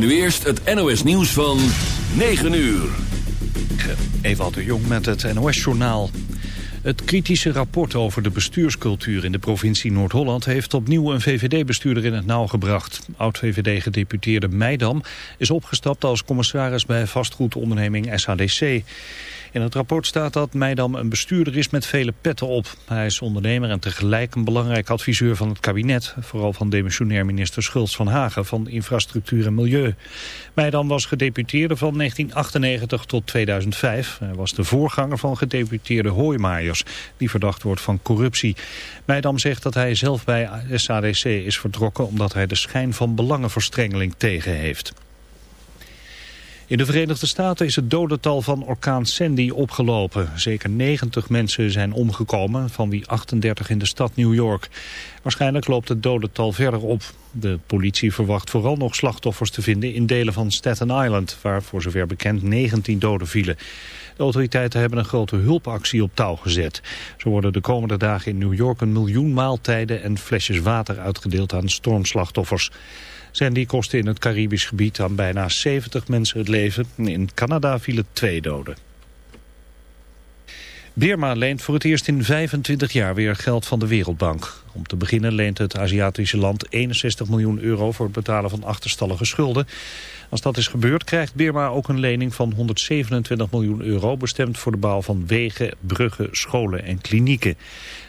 Nu eerst het NOS nieuws van 9 uur. Ewald de Jong met het NOS-journaal. Het kritische rapport over de bestuurscultuur in de provincie Noord-Holland... heeft opnieuw een VVD-bestuurder in het nauw gebracht. Oud-VVD-gedeputeerde Meidam is opgestapt als commissaris bij vastgoedonderneming SHDC. In het rapport staat dat Meidam een bestuurder is met vele petten op. Hij is ondernemer en tegelijk een belangrijk adviseur van het kabinet. Vooral van demissionair minister Schultz van Hagen van Infrastructuur en Milieu. Meidam was gedeputeerde van 1998 tot 2005. Hij was de voorganger van gedeputeerde Hoijmaijers, die verdacht wordt van corruptie. Meidam zegt dat hij zelf bij SADC is vertrokken omdat hij de schijn van belangenverstrengeling tegen heeft. In de Verenigde Staten is het dodental van orkaan Sandy opgelopen. Zeker 90 mensen zijn omgekomen, van wie 38 in de stad New York. Waarschijnlijk loopt het dodental verder op. De politie verwacht vooral nog slachtoffers te vinden in delen van Staten Island... waar voor zover bekend 19 doden vielen. De autoriteiten hebben een grote hulpactie op touw gezet. Zo worden de komende dagen in New York een miljoen maaltijden en flesjes water uitgedeeld aan stormslachtoffers. Sandy kostte in het Caribisch gebied aan bijna 70 mensen het leven. In Canada vielen twee doden. Birma leent voor het eerst in 25 jaar weer geld van de Wereldbank. Om te beginnen leent het Aziatische land 61 miljoen euro voor het betalen van achterstallige schulden. Als dat is gebeurd krijgt Birma ook een lening van 127 miljoen euro... bestemd voor de bouw van wegen, bruggen, scholen en klinieken.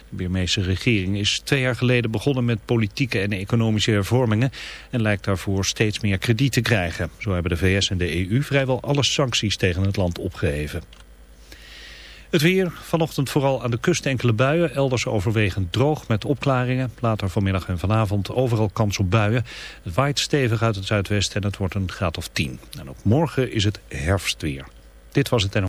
De Birmeese regering is twee jaar geleden begonnen met politieke en economische hervormingen en lijkt daarvoor steeds meer krediet te krijgen. Zo hebben de VS en de EU vrijwel alle sancties tegen het land opgeheven. Het weer, vanochtend vooral aan de kust enkele buien, elders overwegend droog met opklaringen. Later vanmiddag en vanavond overal kans op buien. Het waait stevig uit het zuidwesten en het wordt een graad of 10. En ook morgen is het herfstweer. Dit was het en...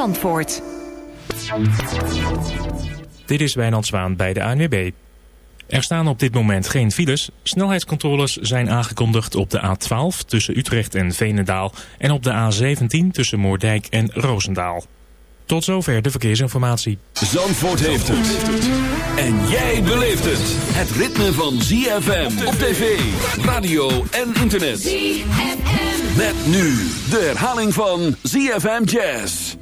Zandvoort. Dit is Wijnand Zwaan bij de ANWB. Er staan op dit moment geen files. Snelheidscontroles zijn aangekondigd op de A12 tussen Utrecht en Veenendaal... en op de A17 tussen Moordijk en Roosendaal. Tot zover de verkeersinformatie. Zandvoort heeft het. En jij beleeft het. Het ritme van ZFM op tv, radio en internet. ZFM. Met nu de herhaling van ZFM Jazz.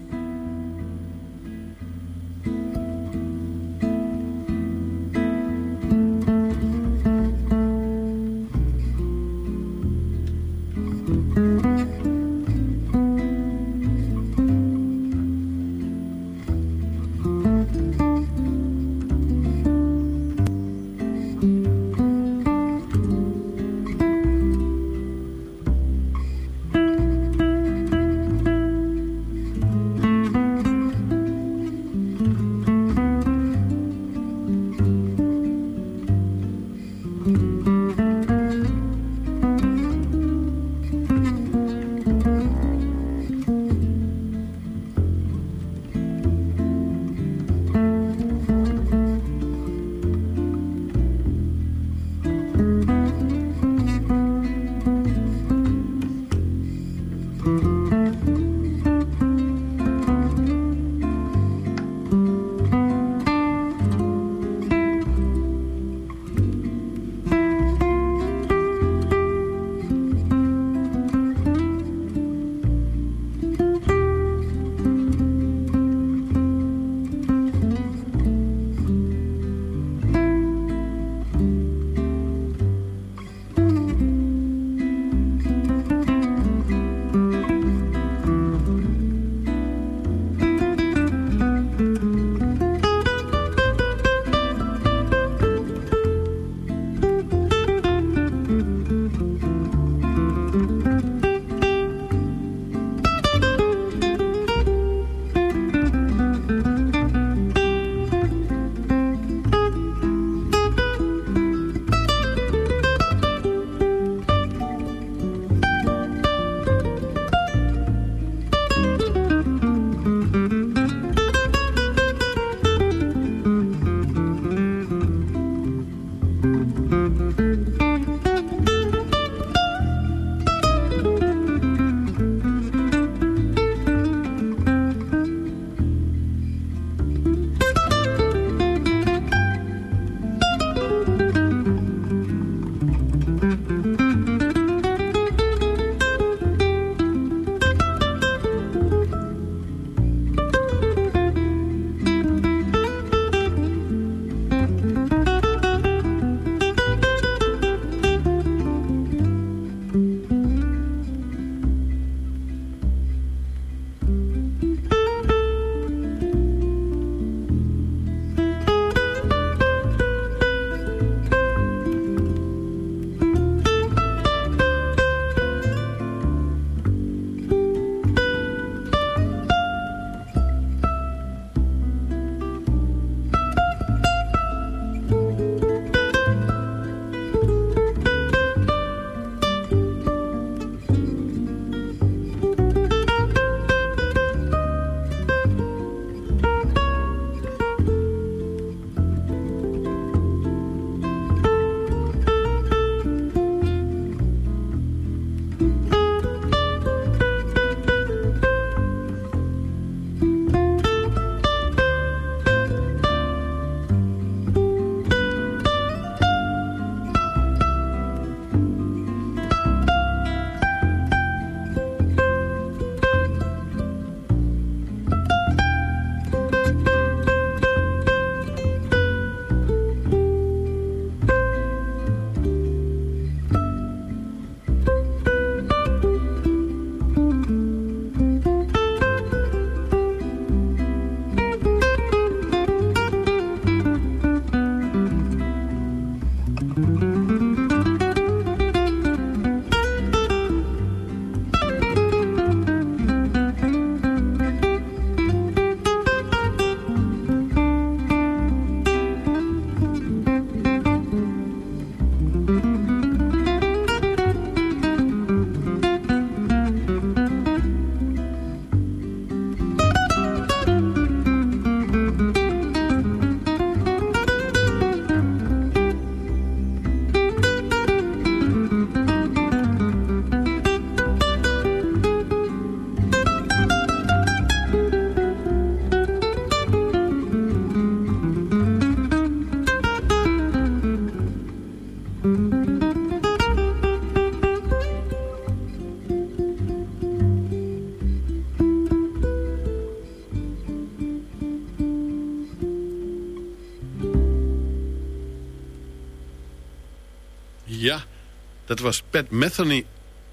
Dat was Pat Metheny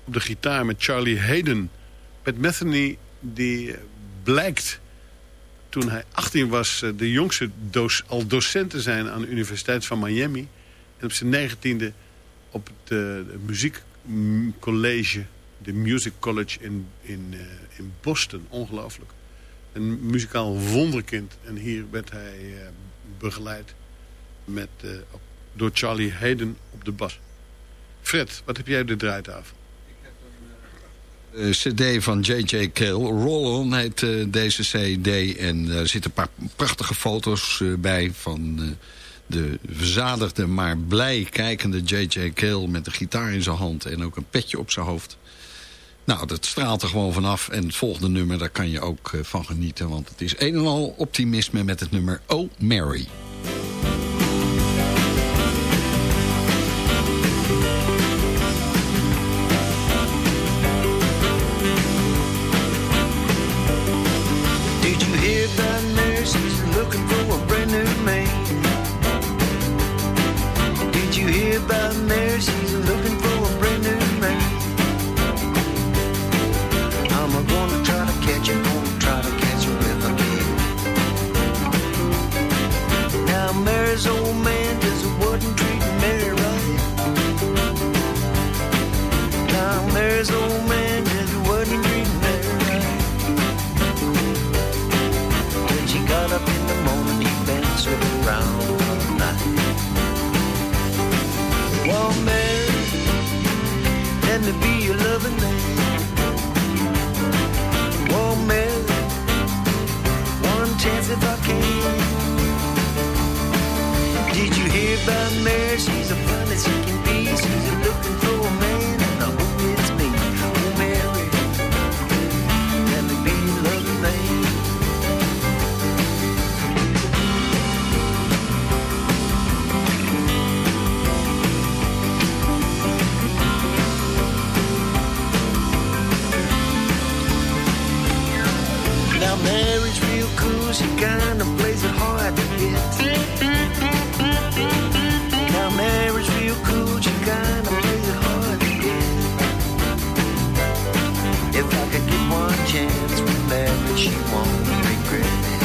op de gitaar met Charlie Hayden. Pat Metheny die blijkt toen hij 18 was eh, de jongste doos, al docent te zijn aan de Universiteit van Miami. En op zijn negentiende op het muziekcollege, de Music College in, in, uh, in Boston. Ongelooflijk. Een muzikaal wonderkind. En hier werd hij begeleid met, door Charlie Hayden op de bas. Fred, wat heb jij op de draaitafel? Uh, cd van J.J. Cale. Roll-On heet uh, deze cd. En er zitten een paar prachtige foto's bij van de verzadigde maar blij kijkende J.J. Cale... met de gitaar in zijn hand en ook een petje op zijn hoofd. Nou, dat straalt er gewoon vanaf. En het volgende nummer, daar kan je ook van genieten. Want het is een en al optimisme met het nummer Oh Mary. chance with Mary, she won't regret it.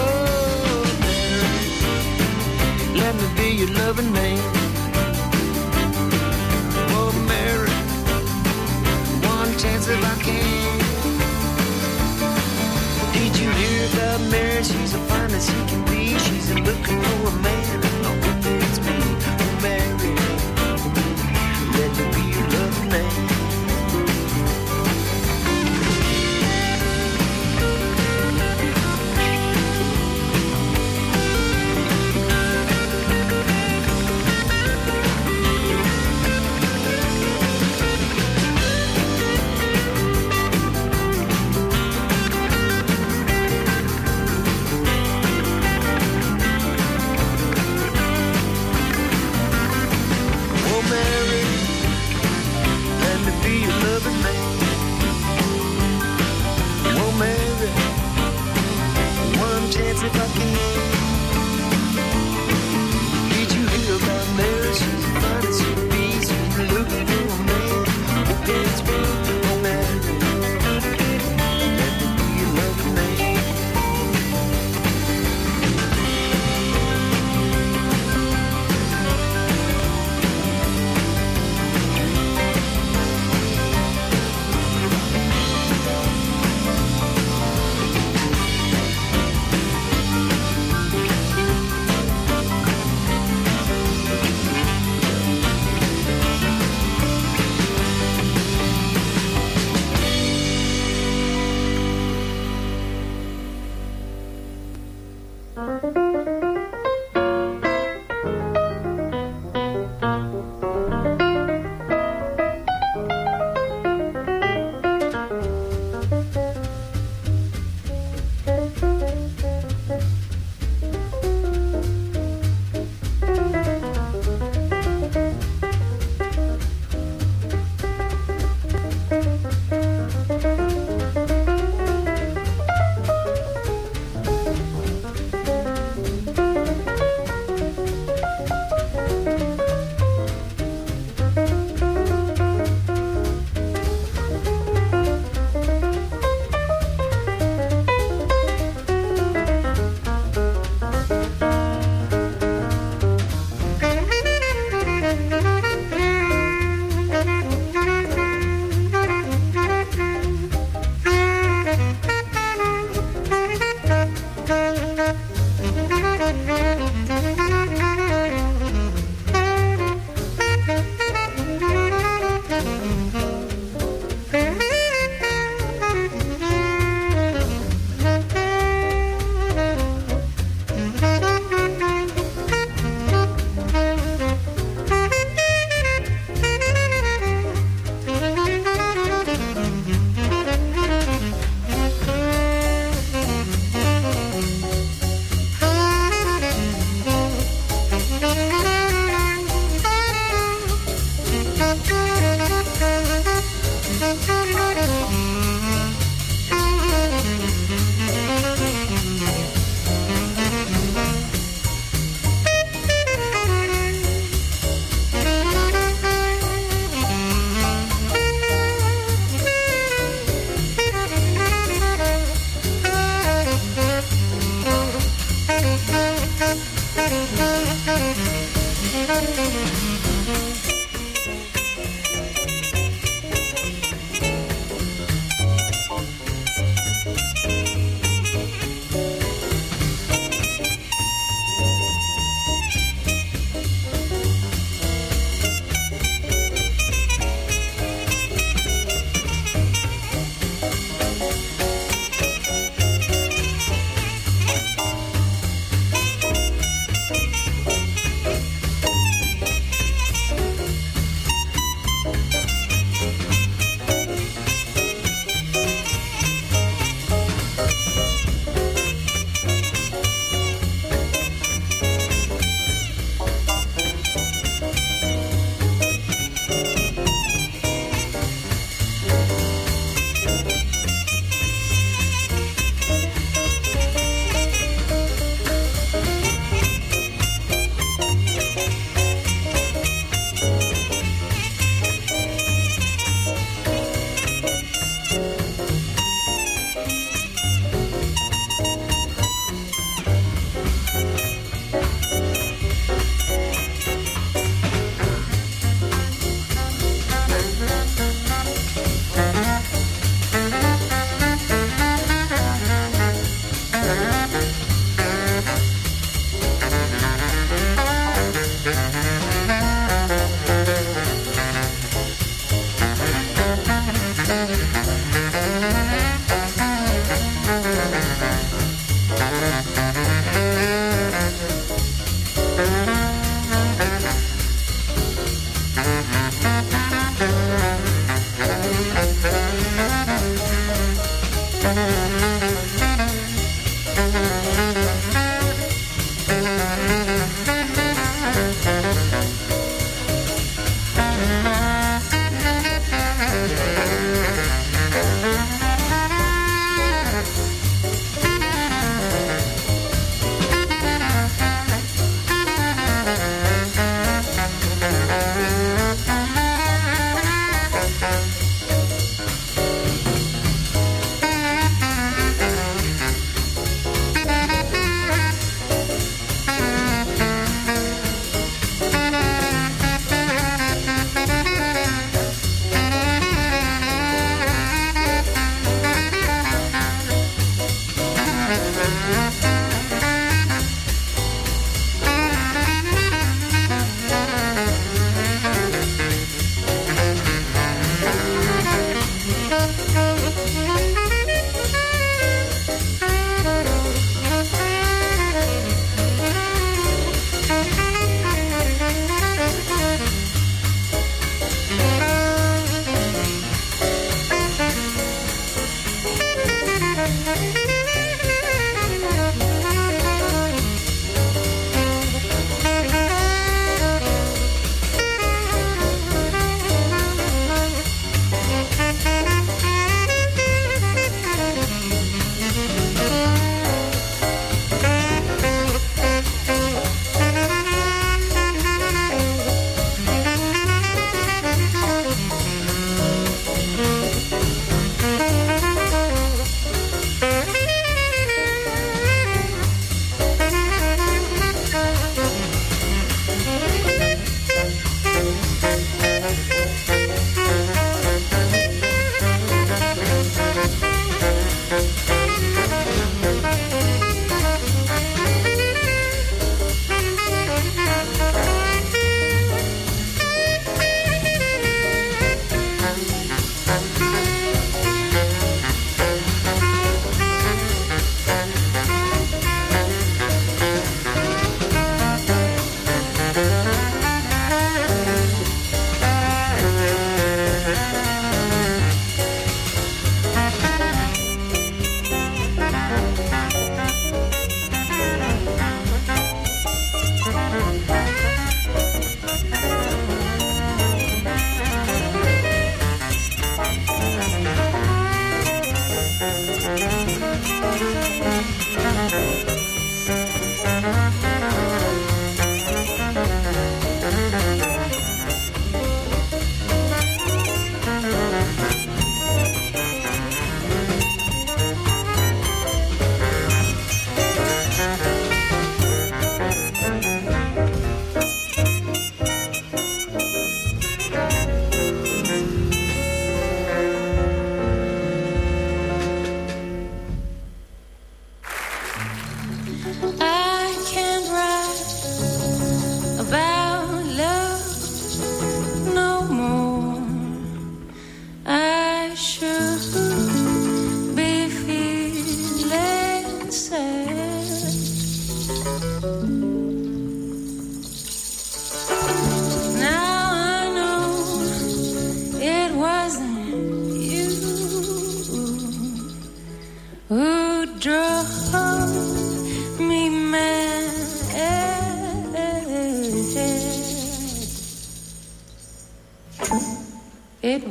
Oh, let me be your loving man. Oh, Mary, one chance if I can. Did you hear about Mary? She's the finest she can be. She's looking for a man.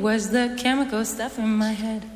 Was the chemical stuff in my head.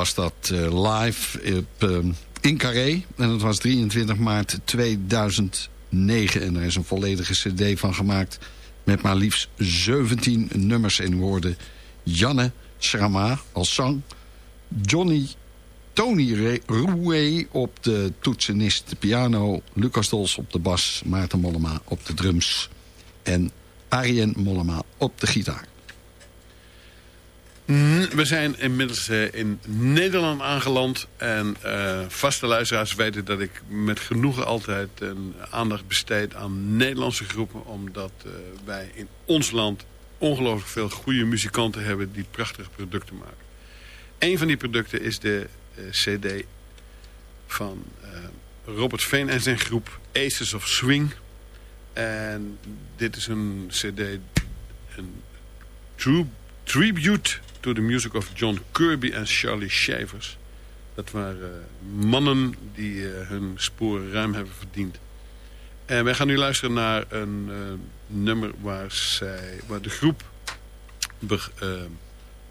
Was dat uh, live uh, in Carré. En dat was 23 maart 2009. En er is een volledige cd van gemaakt. Met maar liefst 17 nummers in woorden. Janne Schrama als zang. Johnny Tony Rouet op de toetsenist de piano. Lucas Dols op de bas. Maarten Mollema op de drums. En Arjen Mollema op de gitaar. We zijn inmiddels eh, in Nederland aangeland. En uh, vaste luisteraars weten dat ik met genoegen altijd een aandacht besteed aan Nederlandse groepen. Omdat uh, wij in ons land ongelooflijk veel goede muzikanten hebben die prachtige producten maken. Een van die producten is de cd van Robert Veen en zijn groep Aces of Swing. En dit is een cd, een true tribute to the music of John Kirby en Charlie Shavers. Dat waren mannen die hun sporen ruim hebben verdiend. En wij gaan nu luisteren naar een uh, nummer waar, zij, waar de groep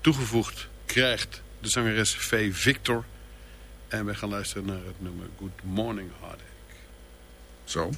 toegevoegd krijgt. De zangeres V. Victor. En wij gaan luisteren naar het nummer Good Morning Heartache. Zo.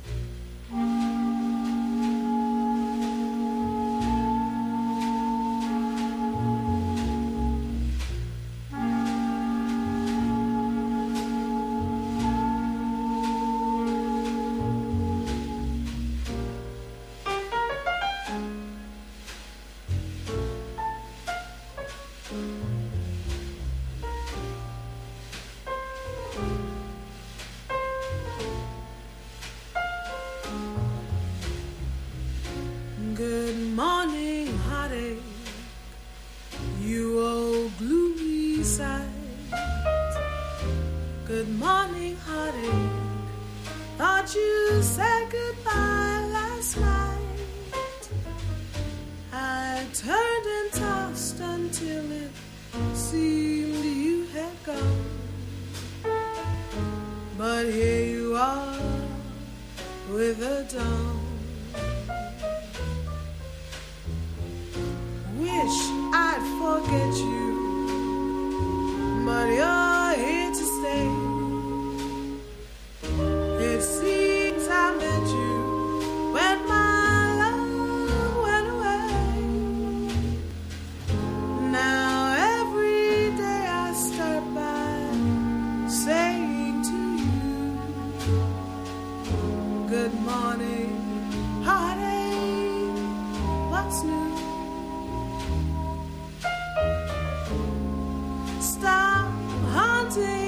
stop haunting.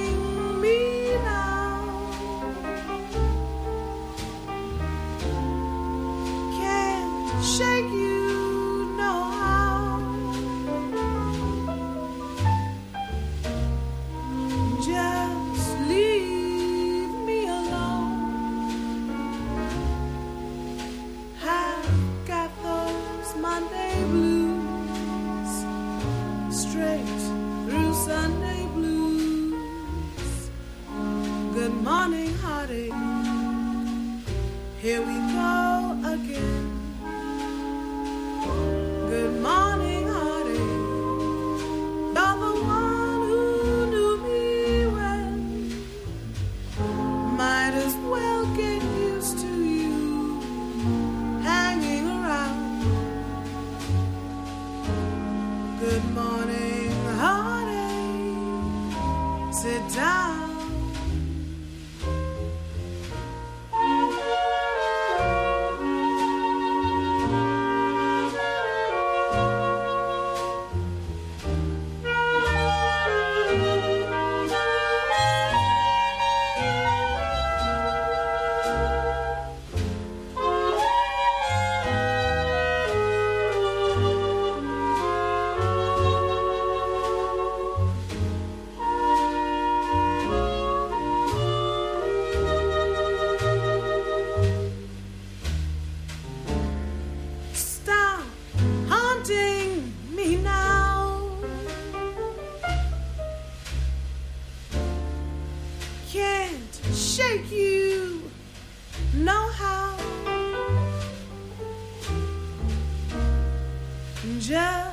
Just.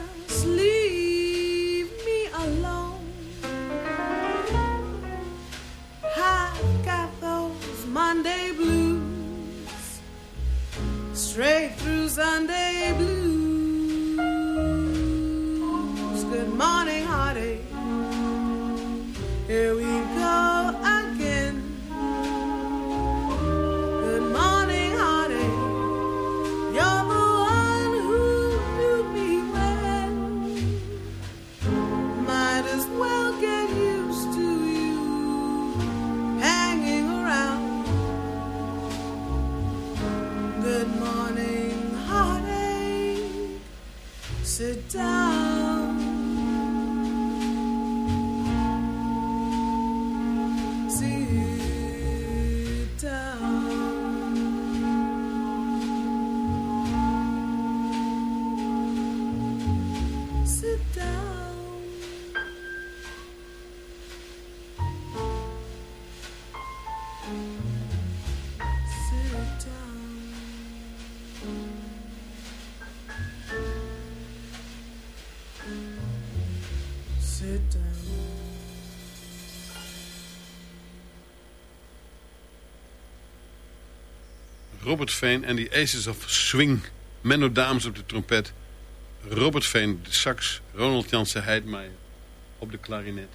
Robert Veen en die Aces of Swing. Menno Dames op de trompet. Robert Veen de sax. Ronald Jansen Heidmeijer op de klarinet.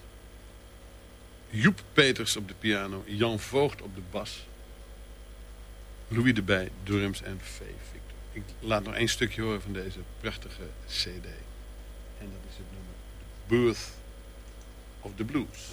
Joep Peters op de piano. Jan Voogd op de bas. Louis de Bij, drums en V. Victor. Ik laat nog één stukje horen van deze prachtige cd. En dat is het nummer Birth of the Blues.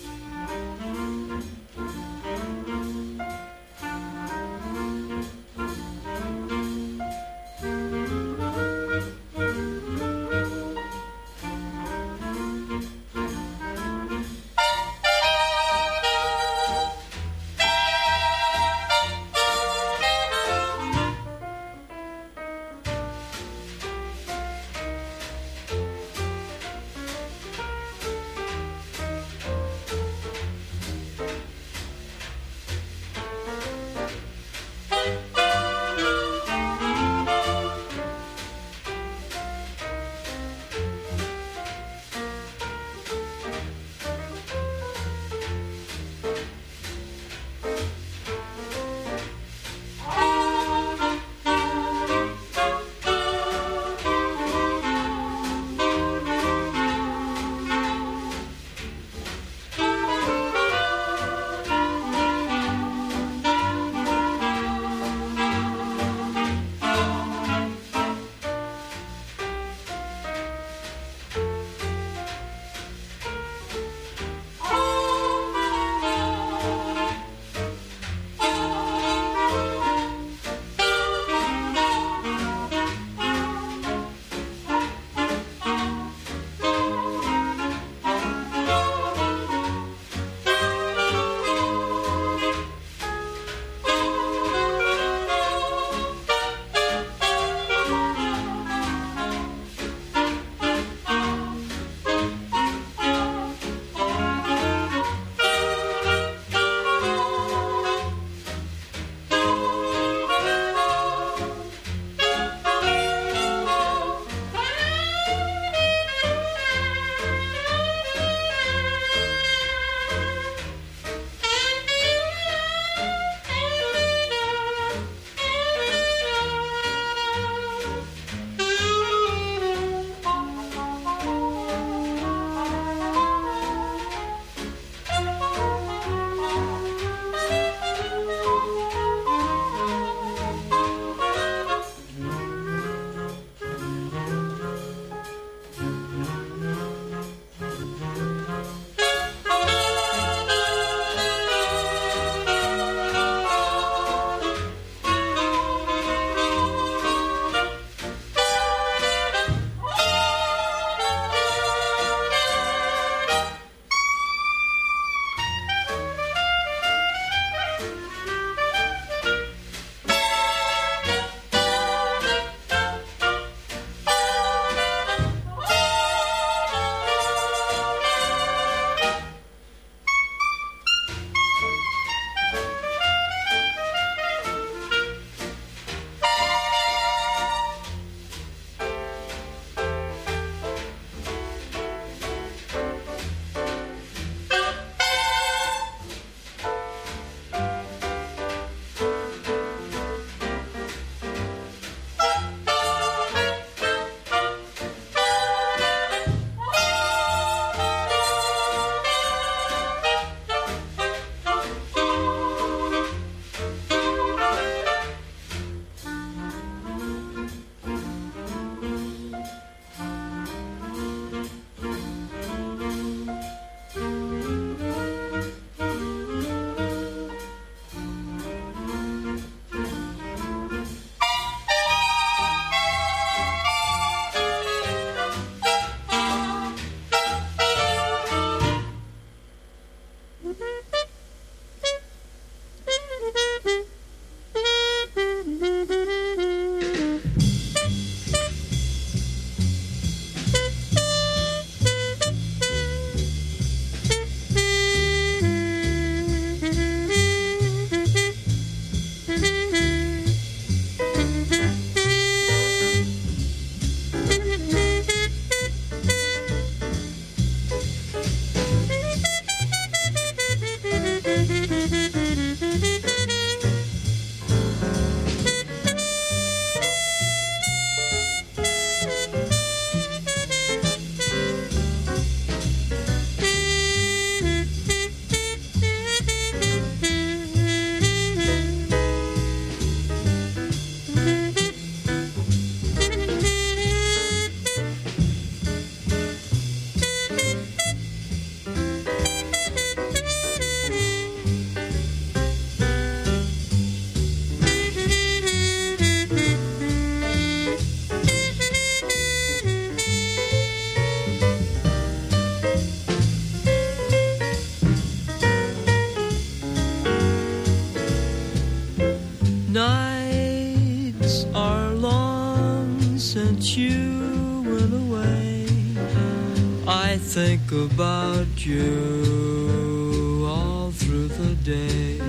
About you all through the day.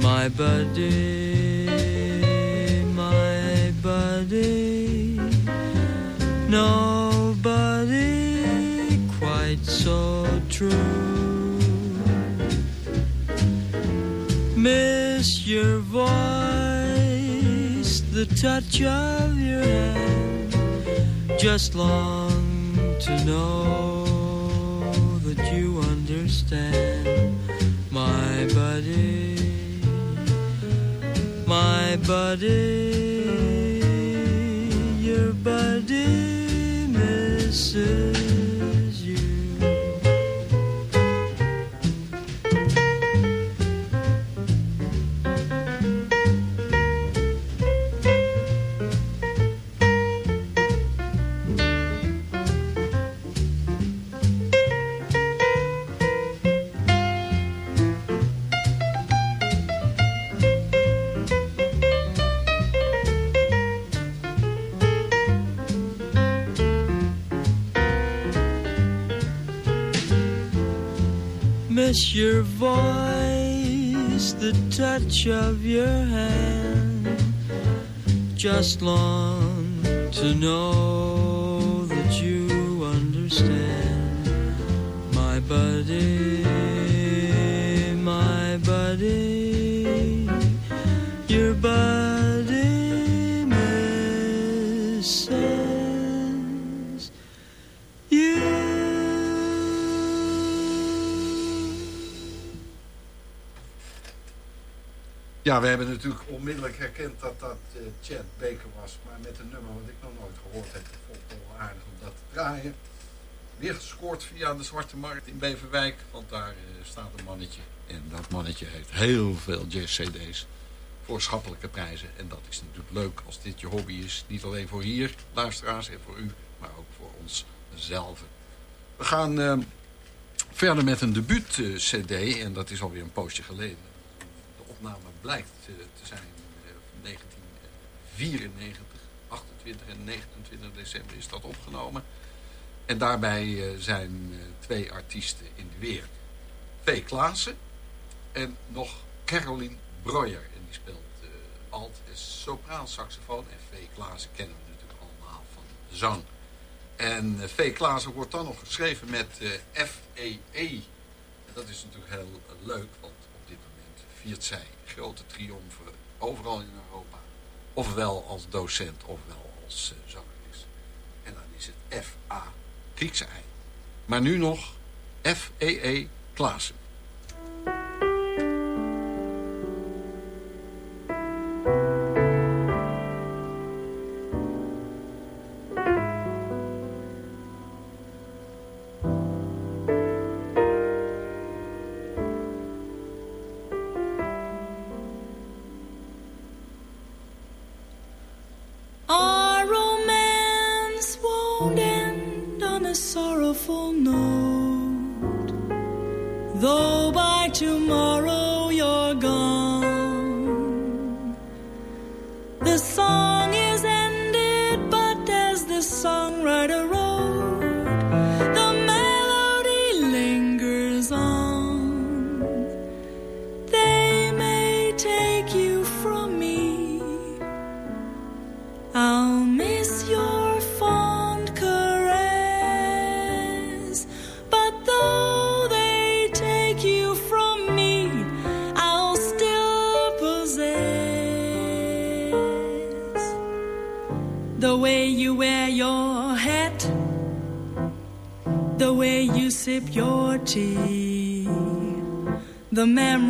My buddy, my buddy, nobody quite so true. Miss your voice, the touch of your hand, just long to know understand, my buddy, my buddy, your buddy misses touch of your hand. Just long to know Ja, we hebben natuurlijk onmiddellijk herkend dat dat eh, Chad Baker was. Maar met een nummer wat ik nog nooit gehoord heb. Vond ik wel aardig om dat te draaien. Weer gescoord via de Zwarte Markt in Beverwijk. Want daar eh, staat een mannetje. En dat mannetje heeft heel veel jazz-cd's. Voor schappelijke prijzen. En dat is natuurlijk leuk als dit je hobby is. Niet alleen voor hier, luisteraars en voor u. Maar ook voor ons zelf. We gaan eh, verder met een debuut-cd. en dat is alweer een poosje geleden de opname blijkt eh, te zijn van 1994, 28 en 29 december is dat opgenomen. En daarbij eh, zijn eh, twee artiesten in de weer. V. Klaassen en nog Caroline Breuer. En die speelt alt en sopraan saxofoon. En V. Klaassen kennen we natuurlijk allemaal van zang. En V. Klaassen wordt dan nog geschreven met F-E-E. En dat is natuurlijk heel leuk, want viert zij grote triomfen overal in Europa. Ofwel als docent, ofwel als uh, zangeres. En dan is het F-A, Griekse ei. Maar nu nog F-E-E Klaassen. Memory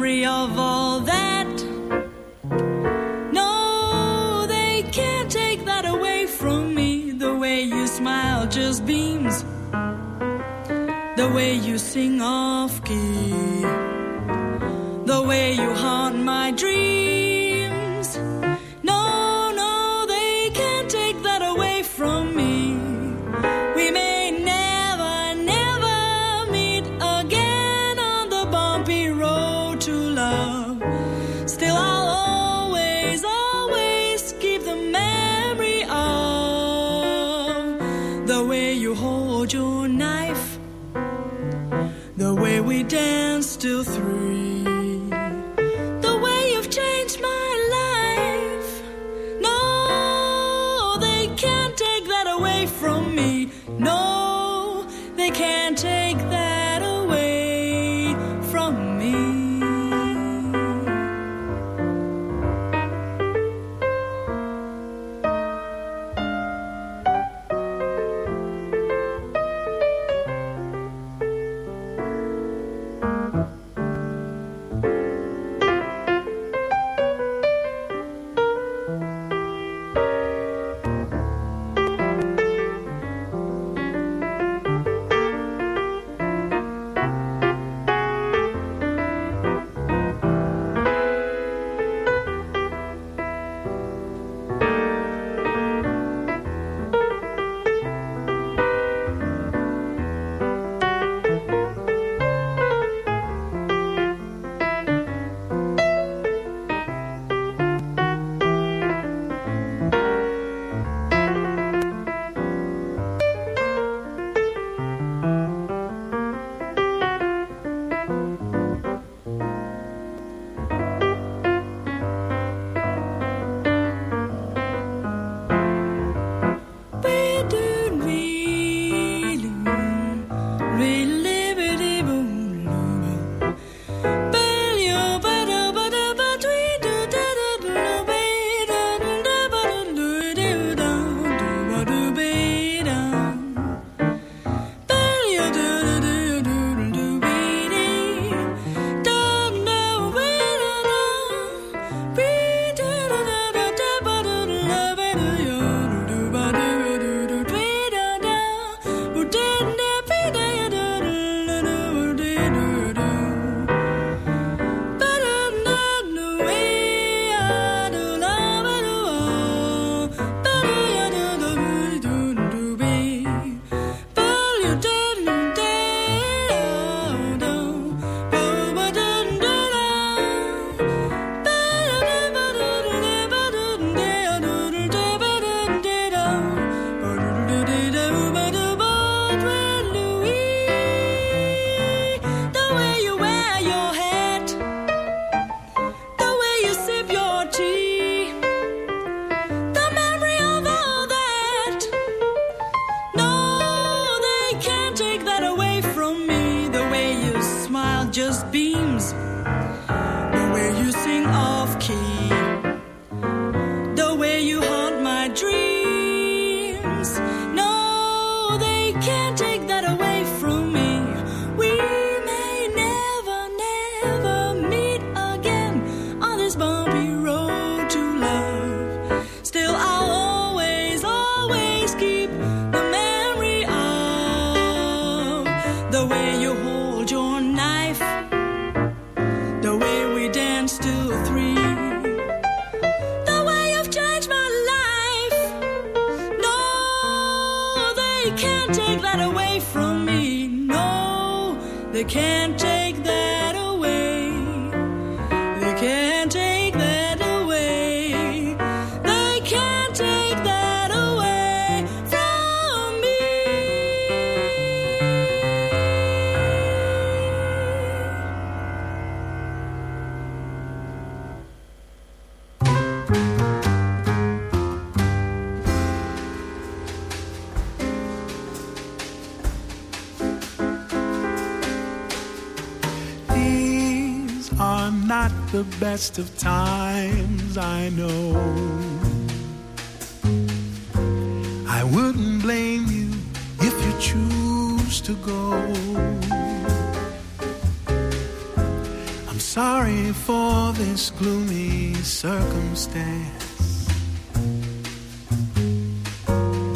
best of times, I know. I wouldn't blame you if you choose to go. I'm sorry for this gloomy circumstance.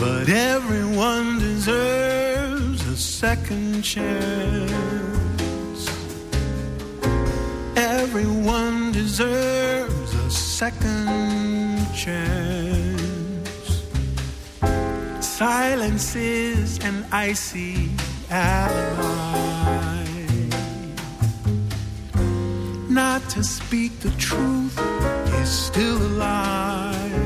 But everyone deserves a second chance. deserves a second chance. Silence is an icy alibi. Not to speak the truth is still a lie.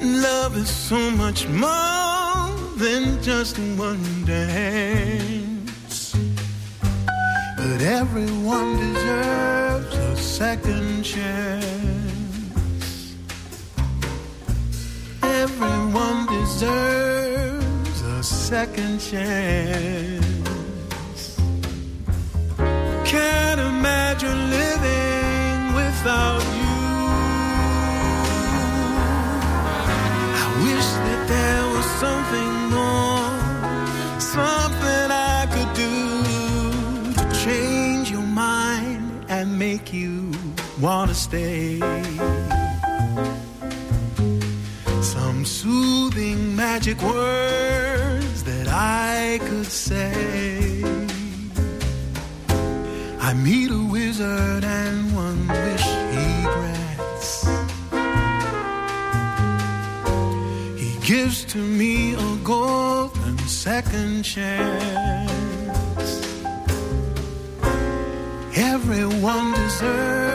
Love is so much more than just one day. But everyone deserves a second chance. Everyone deserves a second chance. Can't imagine living without you. I wish that there was something want to stay. Some soothing magic words that I could say. I meet a wizard and one wish he grants. He gives to me a golden second chance. Everyone deserves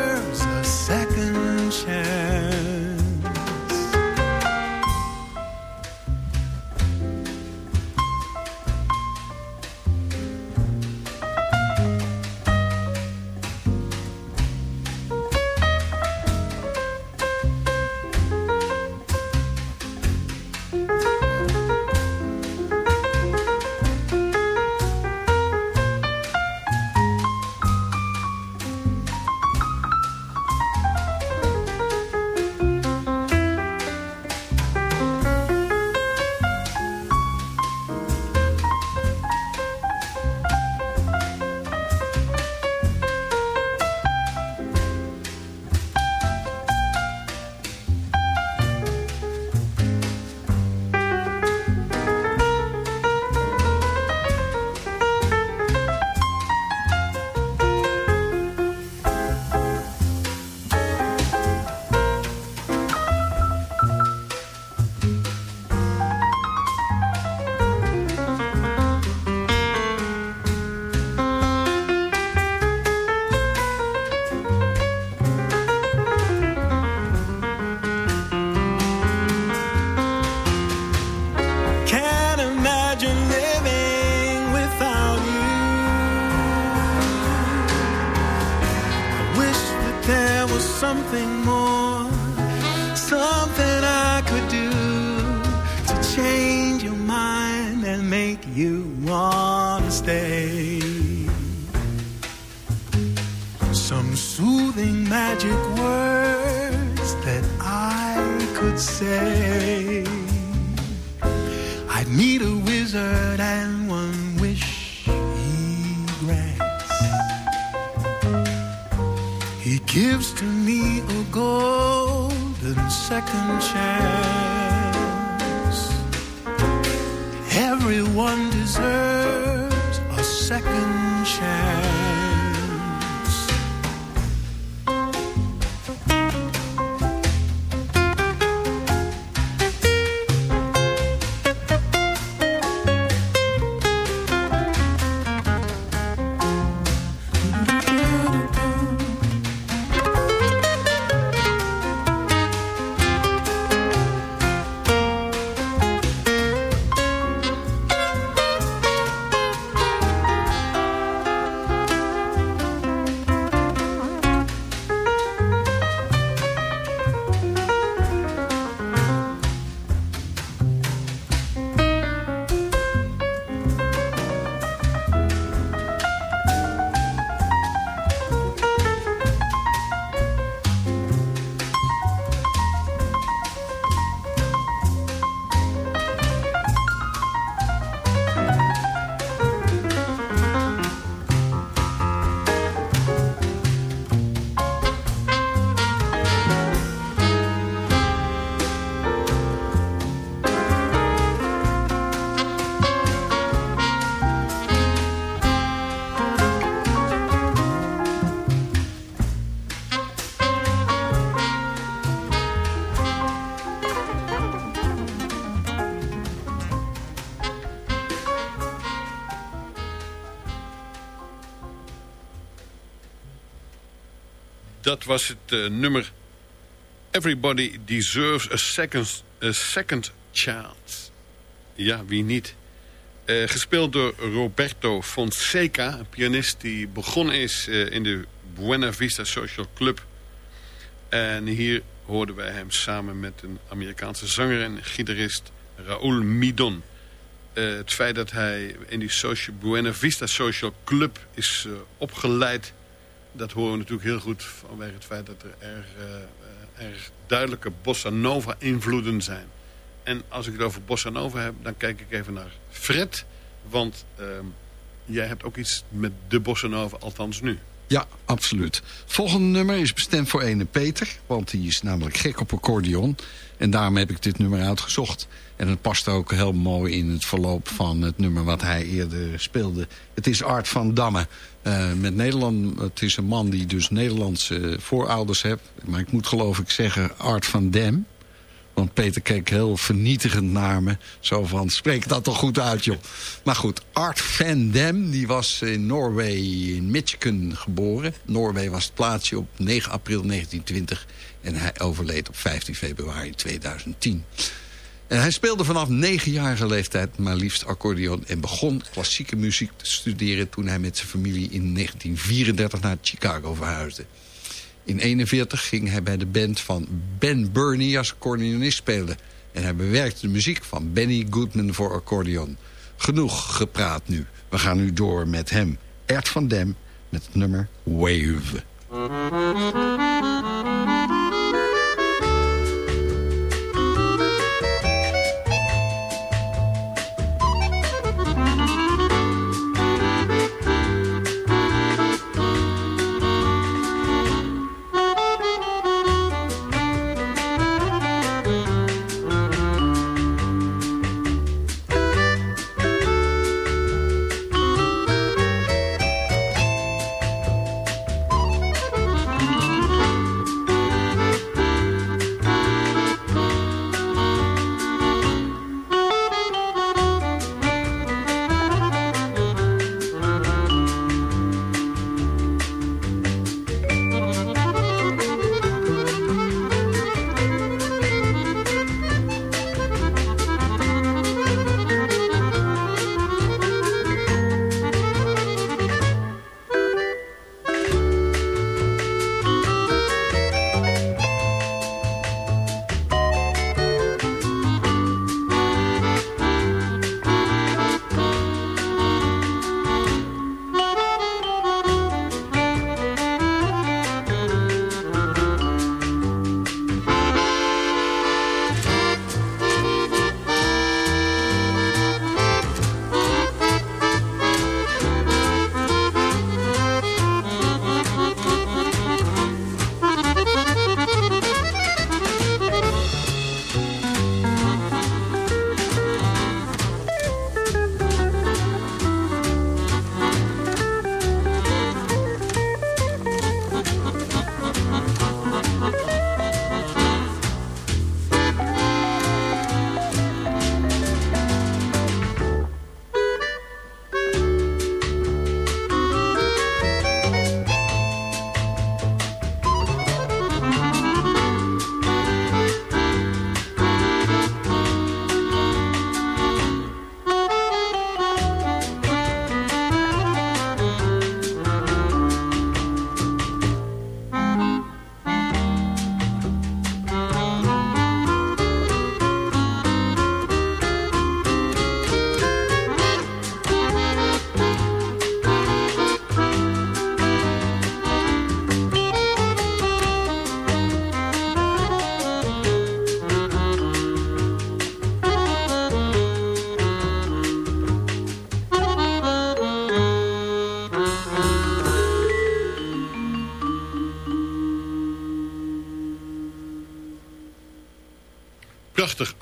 deserves a second was het eh, nummer Everybody Deserves a Second, a second Chance. Ja, wie niet? Uh, gespeeld door Roberto Fonseca, een pianist die begonnen is uh, in de Buena Vista Social Club. En hier hoorden wij hem samen met een Amerikaanse zanger en gitarist Raúl Midon. Het feit dat hij in die social, Buena Vista Social Club is opgeleid... dat horen we natuurlijk heel goed vanwege het feit dat er erg, erg duidelijke bossa nova invloeden zijn. En als ik het over Bossa Nova heb, dan kijk ik even naar Fred. Want uh, jij hebt ook iets met de Bossa Nova, althans nu. Ja, absoluut. Volgende nummer is bestemd voor ene Peter. Want die is namelijk gek op accordeon. En daarom heb ik dit nummer uitgezocht. En het past ook heel mooi in het verloop van het nummer wat hij eerder speelde. Het is Art van Damme. Uh, met Nederland, het is een man die dus Nederlandse voorouders heeft. Maar ik moet geloof ik zeggen Art van Dam. Want Peter keek heel vernietigend naar me. Zo van, spreek dat toch goed uit, joh. Maar goed, Art van Dam, die was in Norway, in Michigan geboren. Norway was het plaatsje op 9 april 1920. En hij overleed op 15 februari 2010. Hij speelde vanaf negenjarige leeftijd maar liefst accordeon... en begon klassieke muziek te studeren... toen hij met zijn familie in 1934 naar Chicago verhuisde. In 1941 ging hij bij de band van Ben Burney als accordeonist spelen. En hij bewerkte de muziek van Benny Goodman voor accordeon. Genoeg gepraat nu. We gaan nu door met hem, Ert van Dem, met het nummer Wave.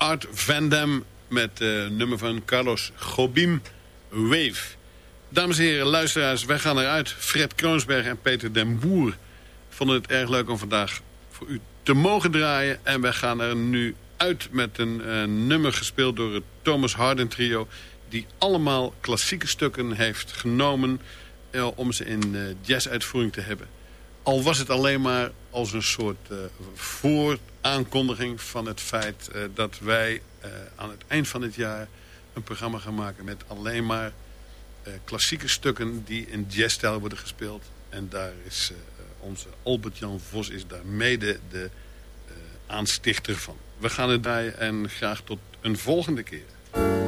Art Van Dam met uh, nummer van Carlos Gobim, Wave. Dames en heren, luisteraars, wij gaan eruit. Fred Kroonsberg en Peter den Boer vonden het erg leuk om vandaag voor u te mogen draaien. En wij gaan er nu uit met een uh, nummer gespeeld door het Thomas Harden trio... die allemaal klassieke stukken heeft genomen uh, om ze in jazz-uitvoering te hebben. Al was het alleen maar als een soort vooraankondiging van het feit dat wij aan het eind van het jaar een programma gaan maken met alleen maar uh, klassieke stukken die in jazzstijl worden gespeeld. En daar is uh, onze Albert-Jan Vos is daar mede de uh, aanstichter van. We gaan het draaien en graag tot een volgende keer.